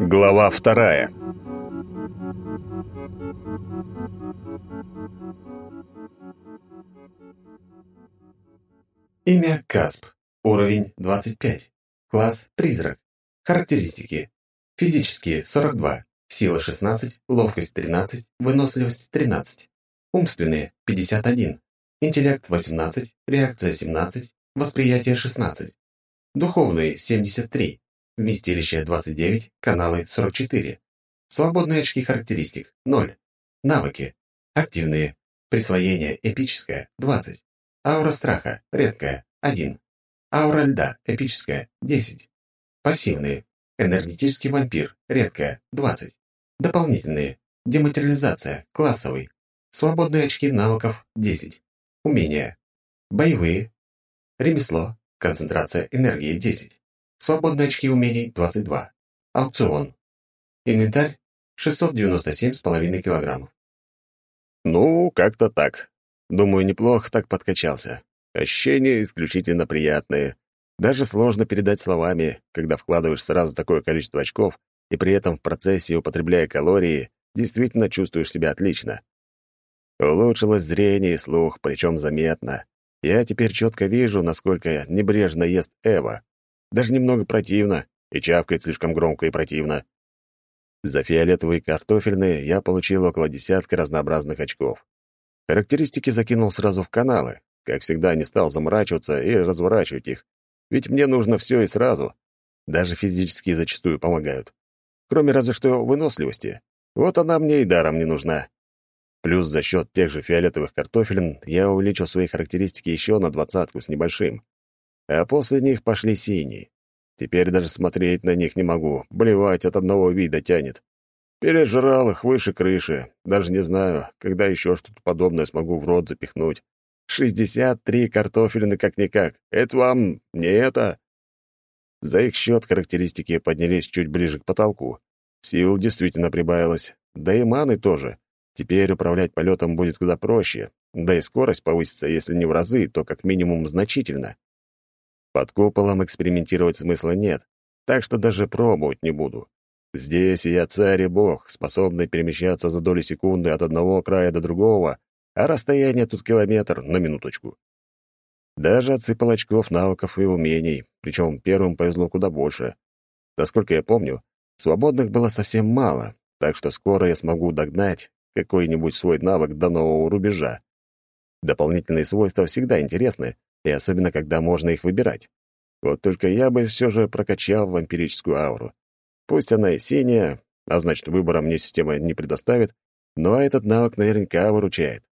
Глава вторая. Имя Касп. Уровень 25. Класс Призрак. Характеристики. Физические 42. Сила 16, ловкость 13, выносливость 13. Умственные 51. Интеллект 18, реакция 17, восприятие 16. Духовные 73. Вместилище 29, каналы 44. Свободные очки характеристик 0. Навыки. Активные. Присвоение эпическое 20. Аура страха редкая 1. Аура льда эпическая 10. Пассивные. Энергетический вампир редкая 20. Дополнительные. Дематериализация классовый. Свободные очки навыков 10. Умения. Боевые. Ремесло. Концентрация энергии 10. Свободные очки умений 22. Аукцион. Инвентарь 697,5 килограммов. Ну, как-то так. Думаю, неплохо так подкачался. Ощущения исключительно приятные. Даже сложно передать словами, когда вкладываешь сразу такое количество очков и при этом в процессе, употребляя калории, действительно чувствуешь себя отлично. Улучшилось зрение и слух, причем заметно. Я теперь четко вижу, насколько небрежно ест Эва. Даже немного противно, и чавкает слишком громко и противно. За фиолетовые картофельные я получил около десятка разнообразных очков. Характеристики закинул сразу в каналы. Как всегда, не стал заморачиваться и разворачивать их. Ведь мне нужно все и сразу. Даже физические зачастую помогают. Кроме разве что выносливости. Вот она мне и даром не нужна. Плюс за счет тех же фиолетовых картофелин я увеличил свои характеристики еще на двадцатку с небольшим а после них пошли синие. Теперь даже смотреть на них не могу, блевать от одного вида тянет. Пережрал их выше крыши, даже не знаю, когда еще что-то подобное смогу в рот запихнуть. Шестьдесят три картофелины как-никак. Это вам не это? За их счет характеристики поднялись чуть ближе к потолку. Сил действительно прибавилось, да и маны тоже. Теперь управлять полетом будет куда проще, да и скорость повысится, если не в разы, то как минимум значительно. Под куполом экспериментировать смысла нет, так что даже пробовать не буду. Здесь я царь и бог, способный перемещаться за доли секунды от одного края до другого, а расстояние тут километр на минуточку. Даже отсыпал очков навыков и умений, причем первым повезло куда больше. Насколько я помню, свободных было совсем мало, так что скоро я смогу догнать какой-нибудь свой навык до нового рубежа. Дополнительные свойства всегда интересны, и особенно когда можно их выбирать. Вот только я бы все же прокачал вампирическую ауру. Пусть она и синяя, а значит, выбора мне система не предоставит, но этот навык наверняка выручает.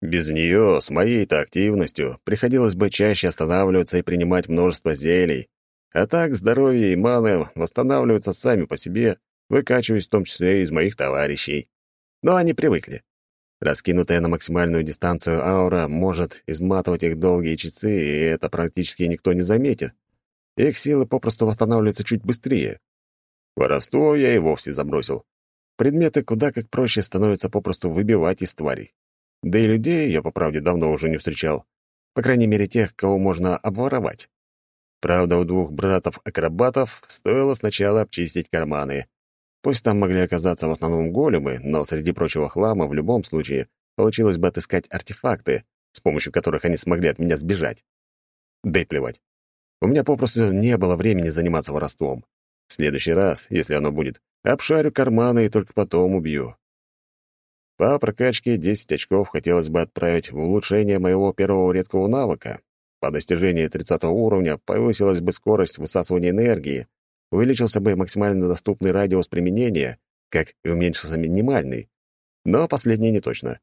Без нее, с моей-то активностью, приходилось бы чаще останавливаться и принимать множество зелий. А так здоровье и маны восстанавливаются сами по себе, выкачиваясь в том числе из моих товарищей. Но они привыкли. Раскинутая на максимальную дистанцию аура может изматывать их долгие часы, и это практически никто не заметит. Их силы попросту восстанавливаются чуть быстрее. Воровство я и вовсе забросил. Предметы куда как проще становится попросту выбивать из тварей. Да и людей я, по правде, давно уже не встречал. По крайней мере, тех, кого можно обворовать. Правда, у двух братов-акробатов стоило сначала обчистить карманы. Пусть там могли оказаться в основном големы, но среди прочего хлама в любом случае получилось бы отыскать артефакты, с помощью которых они смогли от меня сбежать. Да и плевать. У меня попросту не было времени заниматься воровством. В следующий раз, если оно будет, обшарю карманы и только потом убью. По прокачке 10 очков хотелось бы отправить в улучшение моего первого редкого навыка. По достижении 30 уровня повысилась бы скорость высасывания энергии, увеличился бы максимально доступный радиус применения, как и уменьшился минимальный. Но последнее не точно.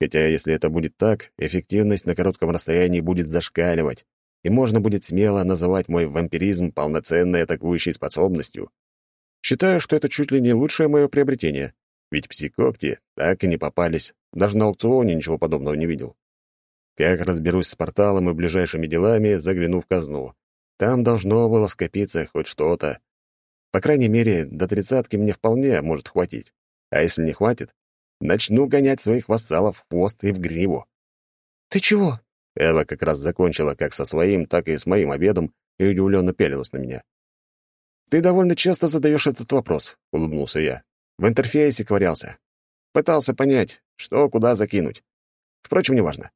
Хотя, если это будет так, эффективность на коротком расстоянии будет зашкаливать, и можно будет смело называть мой вампиризм полноценной атакующей способностью. Считаю, что это чуть ли не лучшее мое приобретение, ведь псикокти так и не попались, даже на аукционе ничего подобного не видел. Как разберусь с порталом и ближайшими делами, загляну в казну. Там должно было скопиться хоть что-то. По крайней мере, до тридцатки мне вполне может хватить. А если не хватит, начну гонять своих вассалов в хвост и в гриву. «Ты чего?» Эва как раз закончила как со своим, так и с моим обедом и удивленно пялилась на меня. «Ты довольно часто задаешь этот вопрос», — улыбнулся я. «В интерфейсе ковырялся. Пытался понять, что куда закинуть. Впрочем, неважно.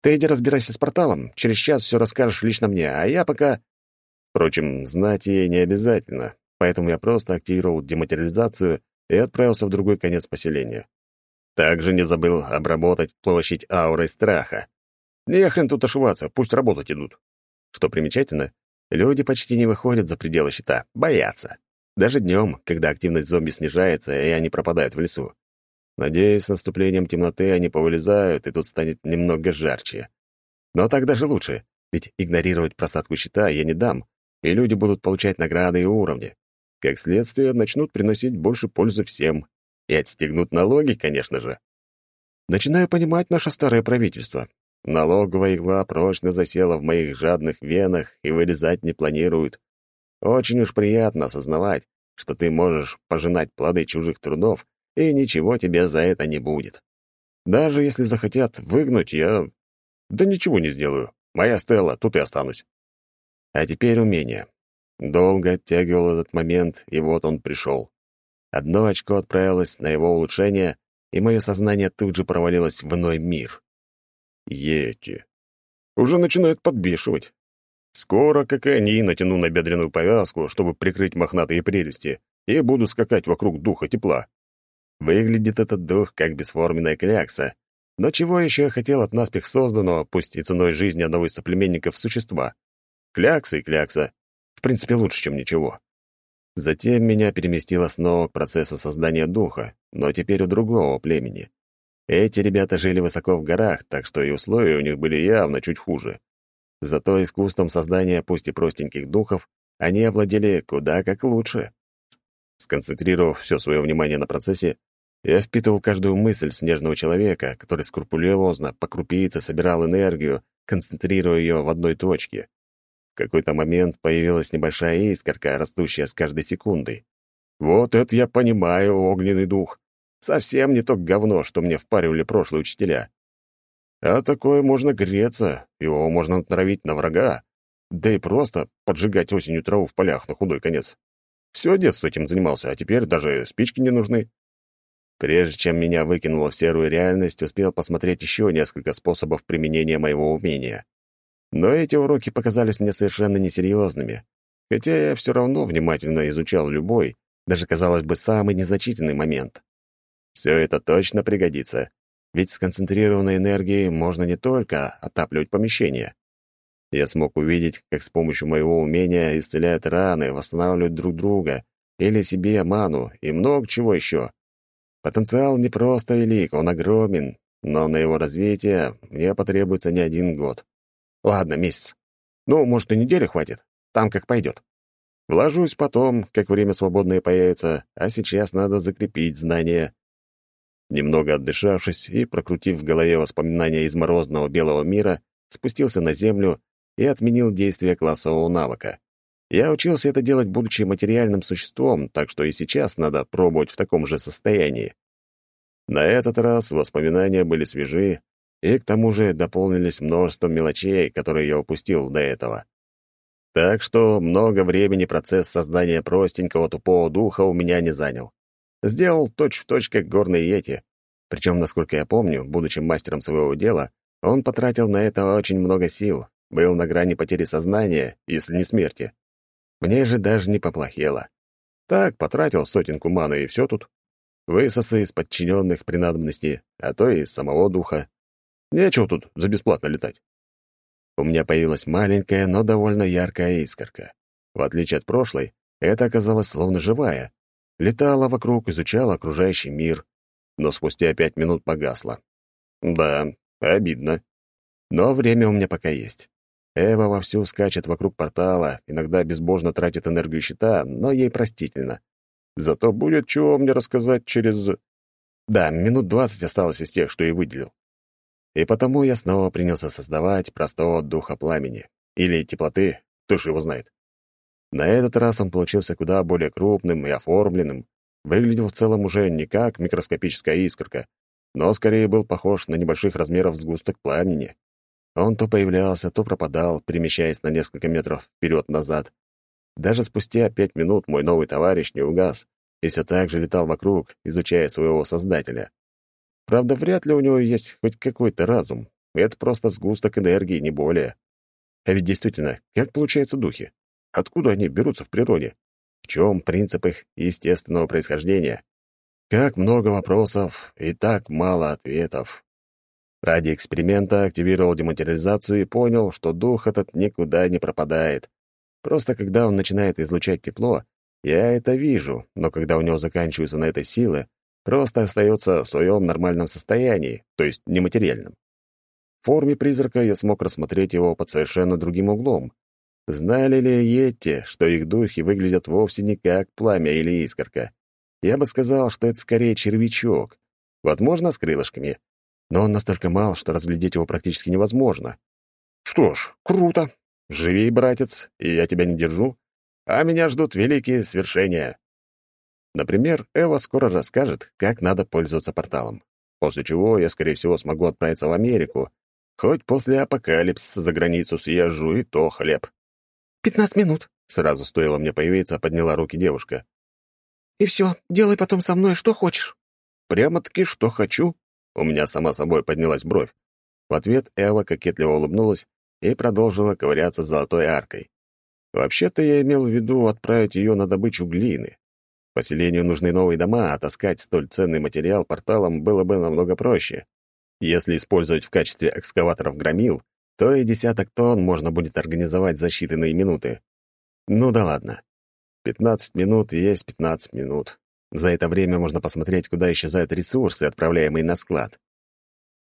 Ты иди разбирайся с порталом, через час все расскажешь лично мне, а я пока...» Впрочем, знать ей не обязательно, поэтому я просто активировал дематериализацию и отправился в другой конец поселения. Также не забыл обработать площадь аурой страха. Не хрен тут ошибаться, пусть работать идут. Что примечательно, люди почти не выходят за пределы щита, боятся. Даже днем, когда активность зомби снижается, и они пропадают в лесу. Надеюсь, с наступлением темноты они повылезают, и тут станет немного жарче. Но так даже лучше, ведь игнорировать просадку щита я не дам, и люди будут получать награды и уровни. Как следствие, начнут приносить больше пользы всем. И отстегнут налоги, конечно же. Начинаю понимать наше старое правительство. Налоговая игла прочно засела в моих жадных венах и вырезать не планируют. Очень уж приятно осознавать, что ты можешь пожинать плоды чужих трудов, и ничего тебе за это не будет. Даже если захотят выгнуть, я... Да ничего не сделаю. Моя Стелла, тут и останусь. А теперь умение. Долго оттягивал этот момент, и вот он пришел. Одно очко отправилось на его улучшение, и мое сознание тут же провалилось в иной мир. Ети. Уже начинает подбешивать. Скоро, как и они, натяну на бедренную повязку, чтобы прикрыть мохнатые прелести, и буду скакать вокруг духа тепла. Выглядит этот дух как бесформенная клякса. Но чего еще я хотел от наспех созданного, пусть и ценой жизни одного из соплеменников, существа? Клякса и клякса. В принципе, лучше, чем ничего. Затем меня переместило снова к процессу создания духа, но теперь у другого племени. Эти ребята жили высоко в горах, так что и условия у них были явно чуть хуже. Зато искусством создания пусть и простеньких духов они овладели куда как лучше. Сконцентрировав все свое внимание на процессе, я впитывал каждую мысль снежного человека, который скрупулезно по крупице собирал энергию, концентрируя ее в одной точке. В какой-то момент появилась небольшая искорка, растущая с каждой секундой. Вот это я понимаю, огненный дух. Совсем не то говно, что мне впаривали прошлые учителя. А такое можно греться, его можно натравить на врага, да и просто поджигать осенью траву в полях на худой конец. Все детство этим занимался, а теперь даже спички не нужны. Прежде чем меня выкинуло в серую реальность, успел посмотреть еще несколько способов применения моего умения. Но эти уроки показались мне совершенно несерьезными, хотя я все равно внимательно изучал любой, даже, казалось бы, самый незначительный момент. Все это точно пригодится, ведь с концентрированной энергией можно не только отапливать помещение. Я смог увидеть, как с помощью моего умения исцеляют раны, восстанавливают друг друга или себе ману и много чего еще. Потенциал не просто велик, он огромен, но на его развитие мне потребуется не один год. Ладно, месяц. Ну, может, и недели хватит. Там как пойдет. Вложусь потом, как время свободное появится, а сейчас надо закрепить знания. Немного отдышавшись и прокрутив в голове воспоминания из морозного белого мира, спустился на землю и отменил действие классового навыка. Я учился это делать, будучи материальным существом, так что и сейчас надо пробовать в таком же состоянии. На этот раз воспоминания были свежи, и к тому же дополнились множеством мелочей, которые я упустил до этого. Так что много времени процесс создания простенького тупого духа у меня не занял. Сделал точь-в-точь, точь, как горный Йети. Причем, насколько я помню, будучи мастером своего дела, он потратил на это очень много сил, был на грани потери сознания, если не смерти. Мне же даже не поплохело. Так, потратил сотенку маны, и все тут. Высосы из подчиненных при надобности, а то и из самого духа. Нечего тут за бесплатно летать. У меня появилась маленькая, но довольно яркая искорка. В отличие от прошлой, это оказалась словно живая. Летала вокруг, изучала окружающий мир, но спустя пять минут погасла. Да, обидно. Но время у меня пока есть. Эва вовсю скачет вокруг портала, иногда безбожно тратит энергию щита, но ей простительно. Зато будет чего мне рассказать через... Да, минут двадцать осталось из тех, что я выделил. И потому я снова принялся создавать простого духа пламени. Или теплоты, кто ж его знает. На этот раз он получился куда более крупным и оформленным, выглядел в целом уже не как микроскопическая искорка, но скорее был похож на небольших размеров сгусток пламени. Он то появлялся, то пропадал, перемещаясь на несколько метров вперед-назад. Даже спустя пять минут мой новый товарищ не угас и все так же летал вокруг, изучая своего создателя. Правда, вряд ли у него есть хоть какой-то разум. Это просто сгусток энергии, не более. А ведь действительно, как получаются духи? Откуда они берутся в природе? В чем принцип их естественного происхождения? Как много вопросов и так мало ответов. Ради эксперимента активировал дематериализацию и понял, что дух этот никуда не пропадает. Просто когда он начинает излучать тепло, я это вижу, но когда у него заканчиваются на это силы, просто остается в своем нормальном состоянии, то есть нематериальном. В форме призрака я смог рассмотреть его под совершенно другим углом. Знали ли Йетти, что их духи выглядят вовсе не как пламя или искорка? Я бы сказал, что это скорее червячок. Возможно, с крылышками. Но он настолько мал, что разглядеть его практически невозможно. Что ж, круто. Живи, братец, и я тебя не держу. А меня ждут великие свершения. Например, Эва скоро расскажет, как надо пользоваться порталом. После чего я, скорее всего, смогу отправиться в Америку. Хоть после апокалипсиса за границу съезжу, и то хлеб. «Пятнадцать минут», — сразу стоило мне появиться, подняла руки девушка. И все, делай потом со мной что хочешь». «Прямо-таки что хочу?» У меня сама собой поднялась бровь. В ответ Эва кокетливо улыбнулась и продолжила ковыряться с золотой аркой. Вообще-то я имел в виду отправить ее на добычу глины. Поселению нужны новые дома, а таскать столь ценный материал порталом было бы намного проще. Если использовать в качестве экскаваторов громил, то и десяток тонн можно будет организовать за считанные минуты. Ну да ладно. 15 минут есть 15 минут. За это время можно посмотреть, куда исчезают ресурсы, отправляемые на склад.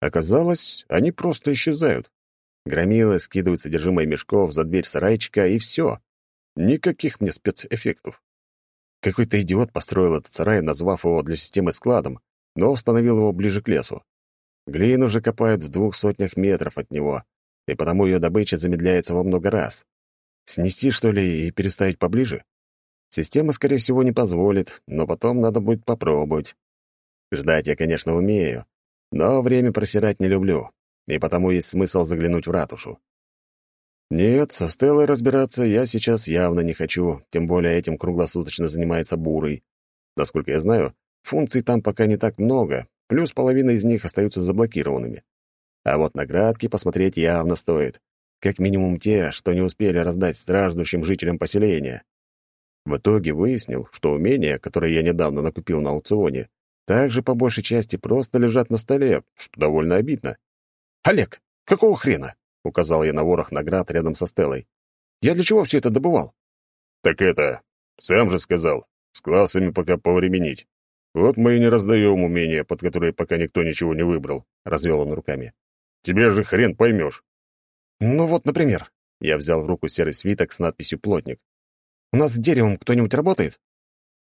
Оказалось, они просто исчезают. Громилы скидывают содержимое мешков за дверь сарайчика, и все. Никаких мне спецэффектов. Какой-то идиот построил этот сарай, назвав его для системы складом, но установил его ближе к лесу. Глину же копают в двух сотнях метров от него, и потому ее добыча замедляется во много раз. Снести, что ли, и переставить поближе? Система, скорее всего, не позволит, но потом надо будет попробовать. Ждать я, конечно, умею, но время просирать не люблю, и потому есть смысл заглянуть в ратушу. Нет, со Стеллой разбираться я сейчас явно не хочу, тем более этим круглосуточно занимается Бурый. Насколько я знаю, функций там пока не так много, плюс половина из них остаются заблокированными. А вот наградки посмотреть явно стоит. Как минимум те, что не успели раздать страждущим жителям поселения. В итоге выяснил, что умения, которые я недавно накупил на аукционе, также по большей части просто лежат на столе, что довольно обидно. «Олег, какого хрена?» — указал я на ворох наград рядом со Стеллой. «Я для чего все это добывал?» «Так это... Сам же сказал. С классами пока повременить. Вот мы и не раздаем умения, под которые пока никто ничего не выбрал», — развел он руками. «Тебе же хрен поймешь». «Ну вот, например...» Я взял в руку серый свиток с надписью «Плотник». У нас с деревом кто-нибудь работает?»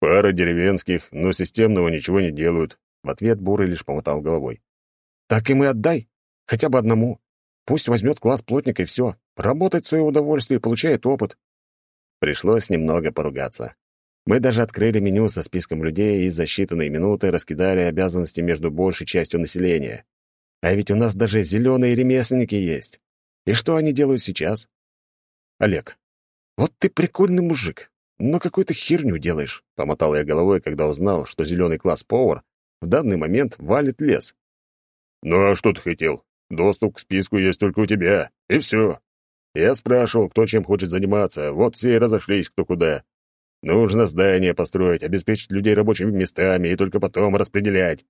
«Пара деревенских, но системного ничего не делают». В ответ Бурый лишь помотал головой. «Так им и отдай. Хотя бы одному. Пусть возьмет класс плотника и все. Работает в свое удовольствие и получает опыт». Пришлось немного поругаться. Мы даже открыли меню со списком людей и за считанные минуты раскидали обязанности между большей частью населения. А ведь у нас даже зеленые ремесленники есть. И что они делают сейчас? Олег, «Вот ты прикольный мужик, но какую-то херню делаешь», — помотал я головой, когда узнал, что зеленый класс повар в данный момент валит лес. «Ну а что ты хотел? Доступ к списку есть только у тебя, и все. Я спрашивал, кто чем хочет заниматься, вот все и разошлись кто куда. Нужно здание построить, обеспечить людей рабочими местами и только потом распределять».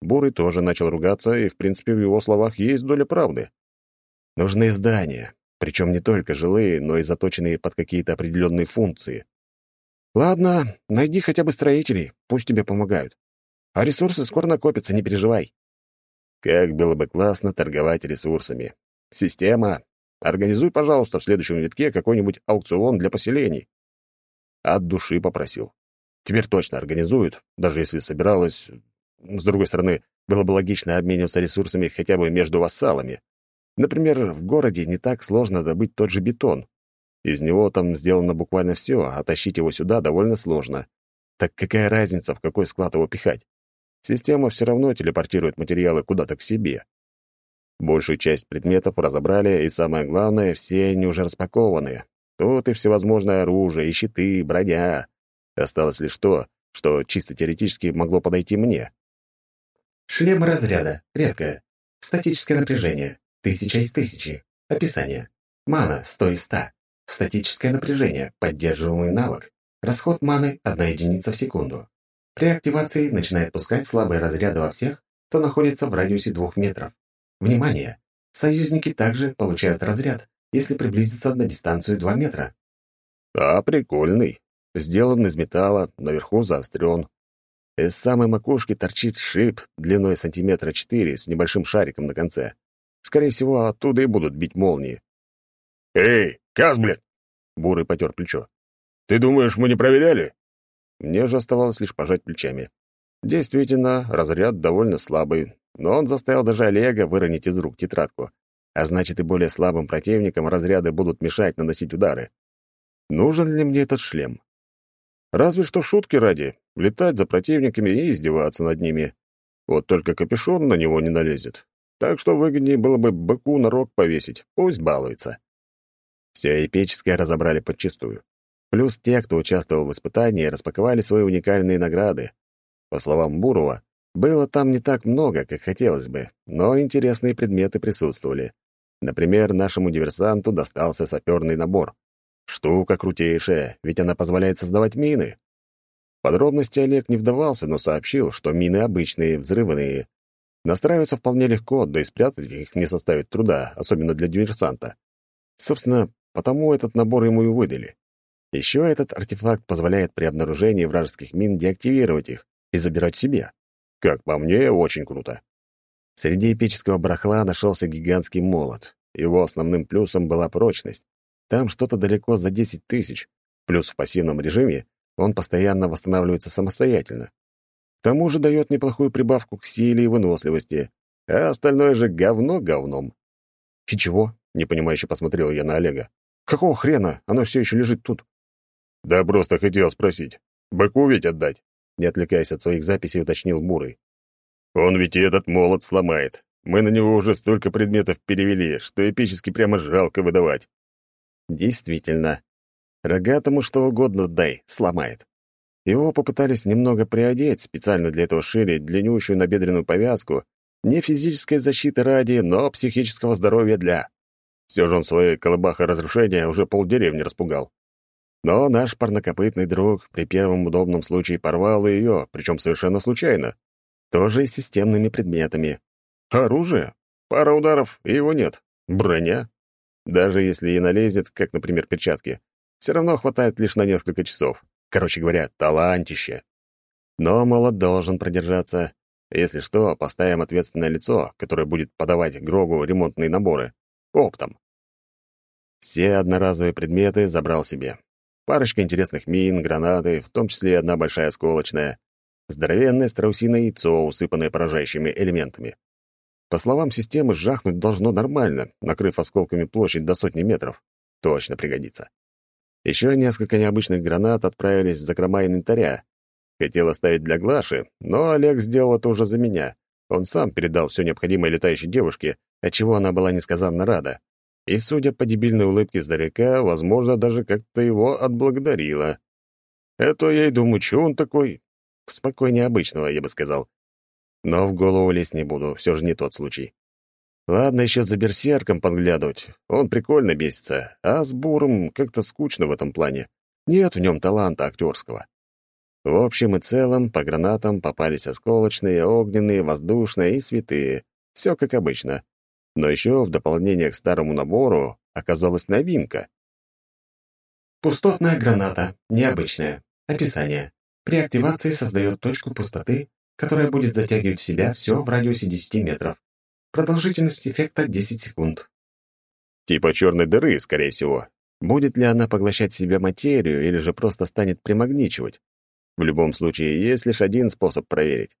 Бурый тоже начал ругаться, и, в принципе, в его словах есть доля правды. «Нужны здания. Причем не только жилые, но и заточенные под какие-то определенные функции. Ладно, найди хотя бы строителей, пусть тебе помогают. А ресурсы скоро накопятся, не переживай. Как было бы классно торговать ресурсами. Система, организуй, пожалуйста, в следующем витке какой-нибудь аукцион для поселений. От души попросил. Теперь точно организуют, даже если собиралась... С другой стороны, было бы логично обмениваться ресурсами хотя бы между вассалами. Например, в городе не так сложно добыть тот же бетон. Из него там сделано буквально все, а тащить его сюда довольно сложно. Так какая разница, в какой склад его пихать? Система все равно телепортирует материалы куда-то к себе. Большую часть предметов разобрали, и самое главное, все они уже распакованы. Тут и всевозможное оружие, и щиты, броня. Осталось лишь то, что чисто теоретически могло подойти мне. Шлем разряда. Редкое. Статическое напряжение. Тысяча из тысячи. Описание. Мана 100 из 100. Статическое напряжение. Поддерживаемый навык. Расход маны – 1 единица в секунду. При активации начинает пускать слабые разряды во всех, кто находится в радиусе 2 метров. Внимание! Союзники также получают разряд, если приблизиться на дистанцию 2 метра. А, прикольный. Сделан из металла, наверху заострен. Из самой макушки торчит шип длиной сантиметра 4 с небольшим шариком на конце. Скорее всего, оттуда и будут бить молнии. «Эй, Каз, блядь!» Бурый потер плечо. «Ты думаешь, мы не проверяли?» Мне же оставалось лишь пожать плечами. Действительно, разряд довольно слабый, но он заставил даже Олега выронить из рук тетрадку. А значит, и более слабым противникам разряды будут мешать наносить удары. Нужен ли мне этот шлем? Разве что шутки ради, летать за противниками и издеваться над ними. Вот только капюшон на него не налезет. Так что выгоднее было бы быку на рог повесить, пусть балуется. Все эпическое разобрали подчистую. Плюс те, кто участвовал в испытании, распаковали свои уникальные награды. По словам Бурова, было там не так много, как хотелось бы, но интересные предметы присутствовали. Например, нашему диверсанту достался саперный набор. Штука крутейшая, ведь она позволяет создавать мины. Подробности Олег не вдавался, но сообщил, что мины обычные, взрывные. Настраиваться вполне легко, да и спрятать их не составит труда, особенно для диверсанта. Собственно, потому этот набор ему и выдали. Еще этот артефакт позволяет при обнаружении вражеских мин деактивировать их и забирать себе. Как по мне, очень круто. Среди эпического барахла нашелся гигантский молот. Его основным плюсом была прочность. Там что-то далеко за 10 тысяч. Плюс в пассивном режиме он постоянно восстанавливается самостоятельно. К тому же дает неплохую прибавку к силе и выносливости, а остальное же говно говном. «И чего?» — непонимающе посмотрел я на Олега. «Какого хрена? Оно все еще лежит тут». «Да просто хотел спросить. Быку ведь отдать?» Не отвлекаясь от своих записей, уточнил Бурый. «Он ведь и этот молот сломает. Мы на него уже столько предметов перевели, что эпически прямо жалко выдавать». Действительно. Рогатому что угодно дай, сломает. Его попытались немного приодеть, специально для этого шире длиннющую набедренную повязку, не физической защиты ради, но психического здоровья для. Все же он своей колыбахой разрушения уже полдеревни распугал. Но наш парнокопытный друг при первом удобном случае порвал ее, причем совершенно случайно. Тоже и системными предметами. Оружие? Пара ударов, и его нет. Броня? Даже если и налезет, как, например, перчатки, все равно хватает лишь на несколько часов. Короче говоря, талантище. Но молот должен продержаться. Если что, поставим ответственное лицо, которое будет подавать Грогу ремонтные наборы. Оптом. Все одноразовые предметы забрал себе. Парочка интересных мин, гранаты, в том числе одна большая осколочная. Здоровенное страусиное яйцо, усыпанное поражающими элементами. По словам системы, жахнуть должно нормально, накрыв осколками площадь до сотни метров. Точно пригодится. Еще несколько необычных гранат отправились в закрома инвентаря. Хотел оставить для Глаши, но Олег сделал это уже за меня. Он сам передал все необходимое летающей девушке, отчего она была несказанно рада и, судя по дебильной улыбке издалека, возможно, даже как-то его отблагодарила. Это я и думаю, что он такой? Спокойнее обычного, я бы сказал. Но в голову лезть не буду, все же не тот случай. Ладно, еще за берсерком подглядывать. Он прикольно бесится, а с Буром как-то скучно в этом плане. Нет в нем таланта актерского. В общем и целом, по гранатам попались осколочные, огненные, воздушные и святые. Все как обычно. Но еще в дополнение к старому набору оказалась новинка. Пустотная граната. Необычная. Описание. При активации создает точку пустоты, которая будет затягивать в себя все в радиусе 10 метров. Продолжительность эффекта 10 секунд. Типа черной дыры, скорее всего. Будет ли она поглощать в себя материю или же просто станет примагничивать? В любом случае, есть лишь один способ проверить.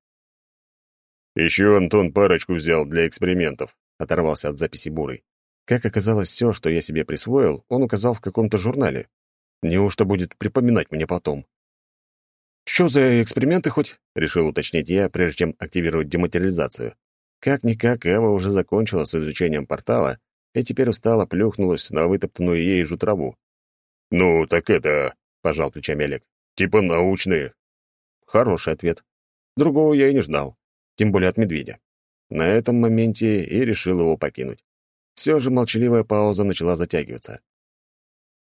Еще Антон парочку взял для экспериментов оторвался от записи Бурый. Как оказалось, все, что я себе присвоил, он указал в каком-то журнале. Неужто будет припоминать мне потом? «Что за эксперименты хоть?» — решил уточнить я, прежде чем активировать дематериализацию. Как-никак, Эва уже закончила с изучением портала и теперь устало плюхнулась на вытоптанную ей же траву. «Ну, так это...» — пожал плечами Олег. «Типа научные». Хороший ответ. Другого я и не ждал, тем более от медведя. На этом моменте и решил его покинуть. Все же молчаливая пауза начала затягиваться.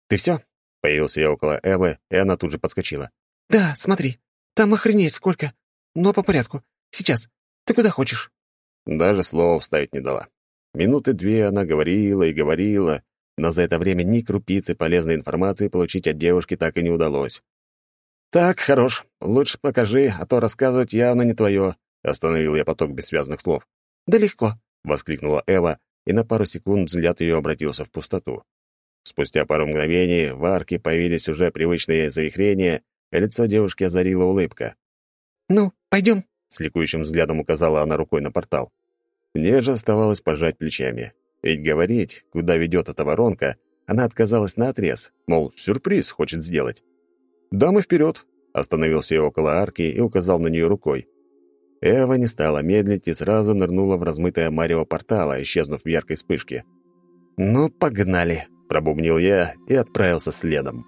«Ты все?» — появился я около Эвы, и она тут же подскочила. «Да, смотри, там охренеть сколько. Но по порядку. Сейчас. Ты куда хочешь?» Даже слова вставить не дала. Минуты две она говорила и говорила, но за это время ни крупицы полезной информации получить от девушки так и не удалось. «Так, хорош. Лучше покажи, а то рассказывать явно не твое», — остановил я поток бессвязных слов. «Да легко», — воскликнула Эва, и на пару секунд взгляд ее обратился в пустоту. Спустя пару мгновений в арке появились уже привычные завихрения, и лицо девушки озарила улыбка. «Ну, пойдем», — с ликующим взглядом указала она рукой на портал. Мне же оставалось пожать плечами. Ведь говорить, куда ведет эта воронка, она отказалась наотрез, мол, сюрприз хочет сделать. «Да, мы вперед!» — остановился я около арки и указал на нее рукой. Эва не стала медлить и сразу нырнула в размытое марево портала, исчезнув в яркой вспышке. «Ну, погнали!» — пробубнил я и отправился следом.